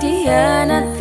kau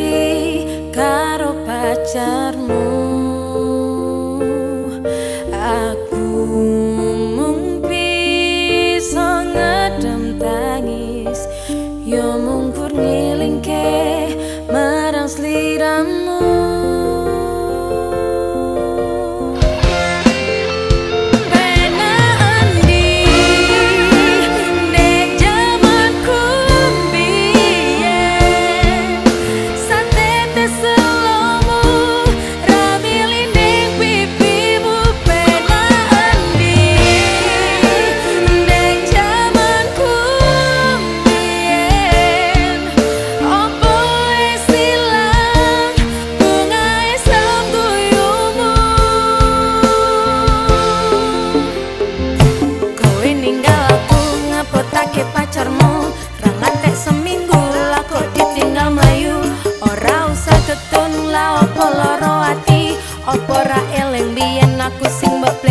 zaman